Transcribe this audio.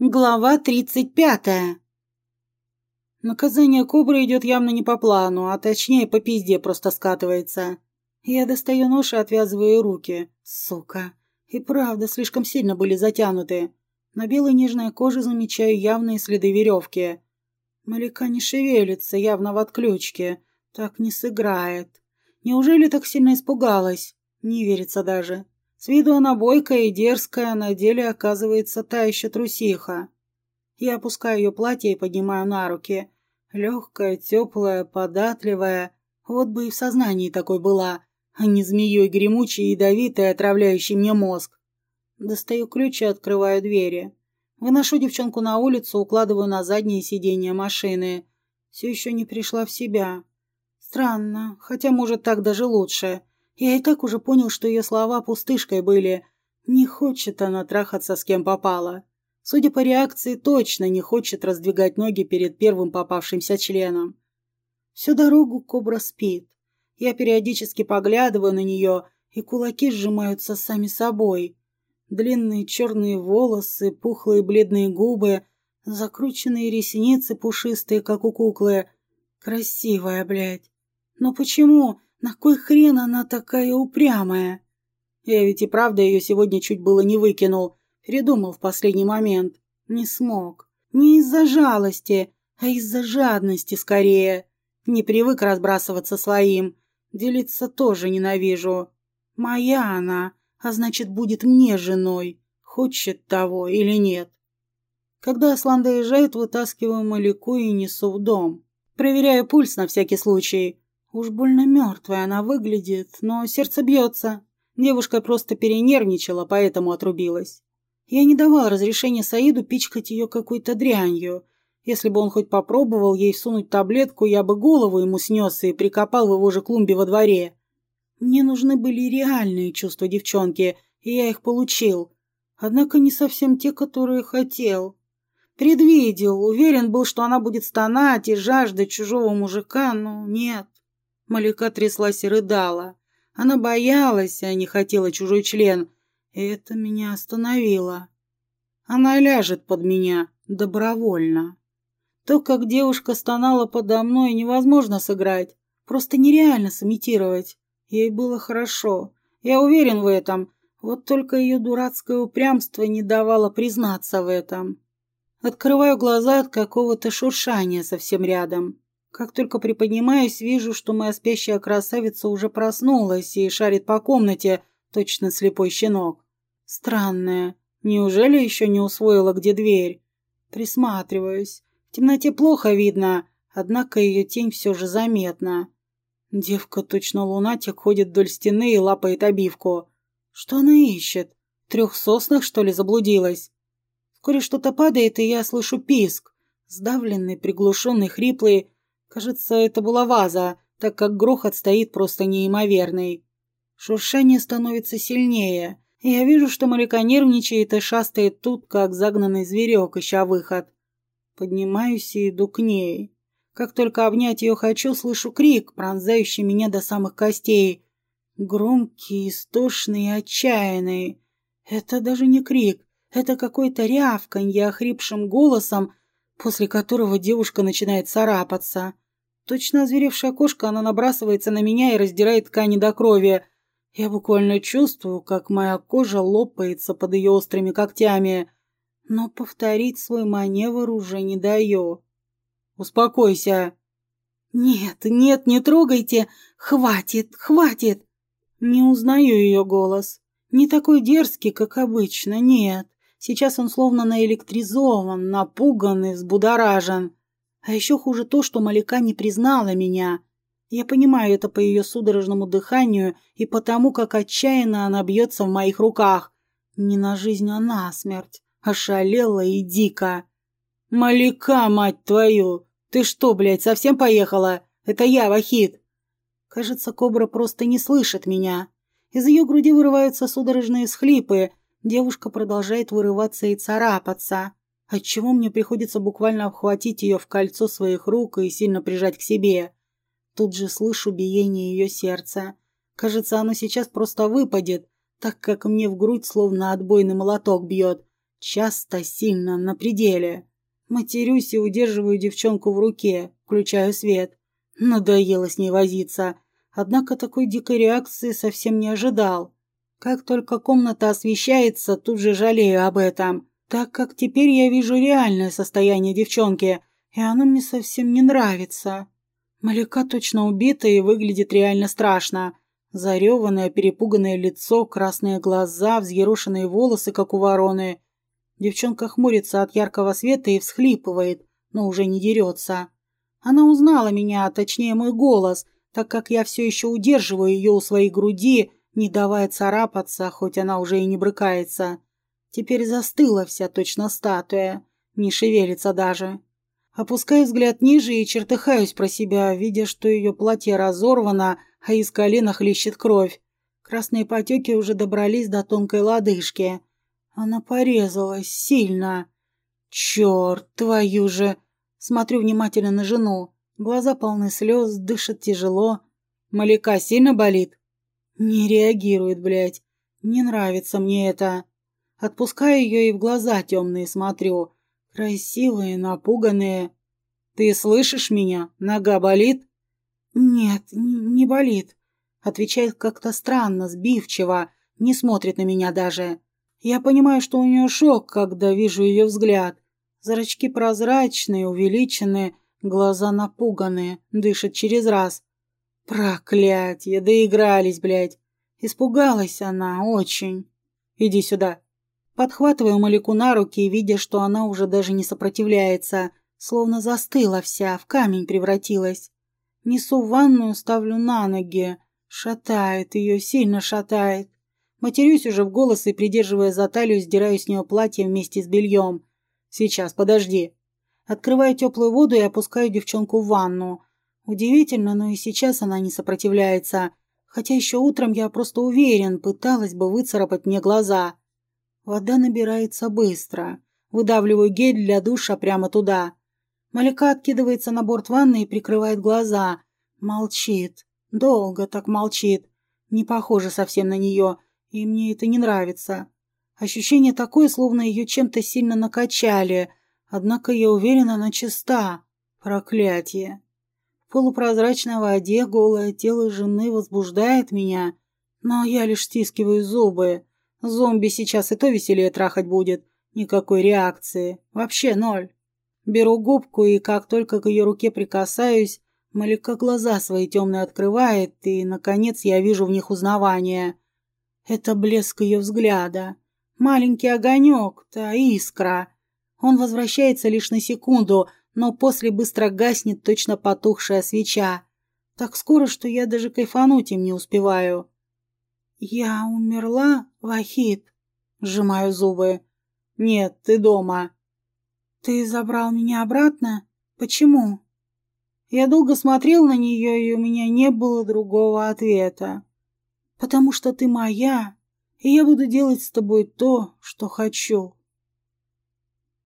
Глава тридцать пятая. Наказание кобры идет явно не по плану, а точнее по пизде просто скатывается. Я достаю нож и отвязываю руки. Сука. И правда, слишком сильно были затянуты. На белой нежной коже замечаю явные следы веревки. Малика не шевелится, явно в отключке. Так не сыграет. Неужели так сильно испугалась? Не верится даже. С виду она бойкая и дерзкая, на деле оказывается та еще трусиха. Я опускаю ее платье и поднимаю на руки. Легкая, теплая, податливая. Вот бы и в сознании такой была, а не змеей гремучей, ядовитой, отравляющей мне мозг. Достаю ключ и открываю двери. Выношу девчонку на улицу, укладываю на заднее сиденье машины. Все еще не пришла в себя. Странно, хотя, может, так даже лучше. Я и так уже понял, что ее слова пустышкой были. Не хочет она трахаться с кем попало. Судя по реакции, точно не хочет раздвигать ноги перед первым попавшимся членом. Всю дорогу кобра спит. Я периодически поглядываю на нее, и кулаки сжимаются сами собой. Длинные черные волосы, пухлые бледные губы, закрученные ресницы пушистые, как у куклы. Красивая, блядь. Но почему? На кой хрен она такая упрямая? Я ведь и правда ее сегодня чуть было не выкинул. Передумал в последний момент. Не смог. Не из-за жалости, а из-за жадности скорее. Не привык разбрасываться своим. Делиться тоже ненавижу. Моя она, а значит, будет мне женой. Хочет того или нет. Когда Аслан доезжает, вытаскиваю Малику и несу в дом. Проверяю пульс на всякий случай. Уж больно мертвая она выглядит, но сердце бьется. Девушка просто перенервничала, поэтому отрубилась. Я не давал разрешения Саиду пичкать ее какой-то дрянью. Если бы он хоть попробовал ей сунуть таблетку, я бы голову ему снес и прикопал в его же клумбе во дворе. Мне нужны были реальные чувства девчонки, и я их получил. Однако не совсем те, которые хотел. Предвидел, уверен был, что она будет стонать и жаждать чужого мужика, но нет. Малика тряслась и рыдала. Она боялась, а не хотела чужой член. И это меня остановило. Она ляжет под меня добровольно. То, как девушка стонала подо мной, невозможно сыграть. Просто нереально сымитировать. Ей было хорошо. Я уверен в этом. Вот только ее дурацкое упрямство не давало признаться в этом. Открываю глаза от какого-то шуршания совсем рядом. Как только приподнимаюсь, вижу, что моя спящая красавица уже проснулась и шарит по комнате, точно слепой щенок. Странная. Неужели еще не усвоила, где дверь? Присматриваюсь. В темноте плохо видно, однако ее тень все же заметна. Девка, точно лунатик, ходит вдоль стены и лапает обивку. Что она ищет? В трех соснах, что ли, заблудилась? Вскоре что-то падает, и я слышу писк. Сдавленный, приглушенный, хриплый, Кажется, это была ваза, так как грохот стоит просто неимоверный. Шуршание становится сильнее. Я вижу, что Малика нервничает и шастает тут, как загнанный зверек, ища выход. Поднимаюсь и иду к ней. Как только обнять ее хочу, слышу крик, пронзающий меня до самых костей. Громкий, истошный и отчаянный. Это даже не крик, это какой-то рявканье охрипшим голосом, после которого девушка начинает царапаться. Точно озверевшая кошка, она набрасывается на меня и раздирает ткани до крови. Я буквально чувствую, как моя кожа лопается под ее острыми когтями, но повторить свой маневр уже не даю. «Успокойся!» «Нет, нет, не трогайте! Хватит, хватит!» Не узнаю ее голос. Не такой дерзкий, как обычно, нет. Сейчас он словно наэлектризован, напуган и взбудоражен. А еще хуже то, что Малика не признала меня. Я понимаю это по ее судорожному дыханию и потому, как отчаянно она бьется в моих руках. Не на жизнь, а на смерть. Ошалела и дико. «Малика, мать твою! Ты что, блядь, совсем поехала? Это я, Вахид!» Кажется, кобра просто не слышит меня. Из ее груди вырываются судорожные схлипы, Девушка продолжает вырываться и царапаться, отчего мне приходится буквально обхватить ее в кольцо своих рук и сильно прижать к себе. Тут же слышу биение ее сердца. Кажется, оно сейчас просто выпадет, так как мне в грудь словно отбойный молоток бьет. Часто, сильно, на пределе. Матерюсь и удерживаю девчонку в руке, включаю свет. Надоело с ней возиться. Однако такой дикой реакции совсем не ожидал. Как только комната освещается, тут же жалею об этом, так как теперь я вижу реальное состояние девчонки, и оно мне совсем не нравится. Маляка точно убита и выглядит реально страшно. Зареванное, перепуганное лицо, красные глаза, взъерошенные волосы, как у вороны. Девчонка хмурится от яркого света и всхлипывает, но уже не дерется. Она узнала меня, а точнее мой голос, так как я все еще удерживаю ее у своей груди, не давая царапаться, хоть она уже и не брыкается. Теперь застыла вся точно статуя, не шевелится даже. Опускаю взгляд ниже и чертыхаюсь про себя, видя, что ее платье разорвано, а из колена хлещет кровь. Красные потеки уже добрались до тонкой лодыжки. Она порезалась сильно. Черт, твою же! Смотрю внимательно на жену. Глаза полны слез, дышит тяжело. Маляка сильно болит? Не реагирует, блядь. Не нравится мне это. Отпускаю ее и в глаза темные смотрю. Красивые, напуганные. Ты слышишь меня? Нога болит? Нет, не болит. Отвечает как-то странно, сбивчиво. Не смотрит на меня даже. Я понимаю, что у нее шок, когда вижу ее взгляд. Зрачки прозрачные, увеличенные, глаза напуганные, дышит через раз. Проклятье, доигрались, блядь. Испугалась она очень. Иди сюда. Подхватываю Малику на руки видя, что она уже даже не сопротивляется, словно застыла вся, в камень превратилась. Несу в ванную, ставлю на ноги. Шатает ее, сильно шатает. Матерюсь уже в голос и, придерживая за талию, сдираю с нее платье вместе с бельем. Сейчас, подожди. Открываю теплую воду и опускаю девчонку в ванну. Удивительно, но и сейчас она не сопротивляется. Хотя еще утром я просто уверен, пыталась бы выцарапать мне глаза. Вода набирается быстро. Выдавливаю гель для душа прямо туда. Малика откидывается на борт ванны и прикрывает глаза. Молчит. Долго так молчит. Не похоже совсем на нее, и мне это не нравится. Ощущение такое, словно ее чем-то сильно накачали, однако я уверена, она чиста. Проклятие. Полупрозрачной воде голое тело жены возбуждает меня, но я лишь стискиваю зубы. Зомби сейчас и то веселее трахать будет. Никакой реакции. Вообще ноль. Беру губку и как только к ее руке прикасаюсь, Малика глаза свои темные открывает, и, наконец, я вижу в них узнавание. Это блеск ее взгляда. Маленький огонек, та искра. Он возвращается лишь на секунду, но после быстро гаснет точно потухшая свеча. Так скоро, что я даже кайфануть им не успеваю. «Я умерла, Вахид?» Сжимаю зубы. «Нет, ты дома». «Ты забрал меня обратно? Почему?» Я долго смотрел на нее, и у меня не было другого ответа. «Потому что ты моя, и я буду делать с тобой то, что хочу».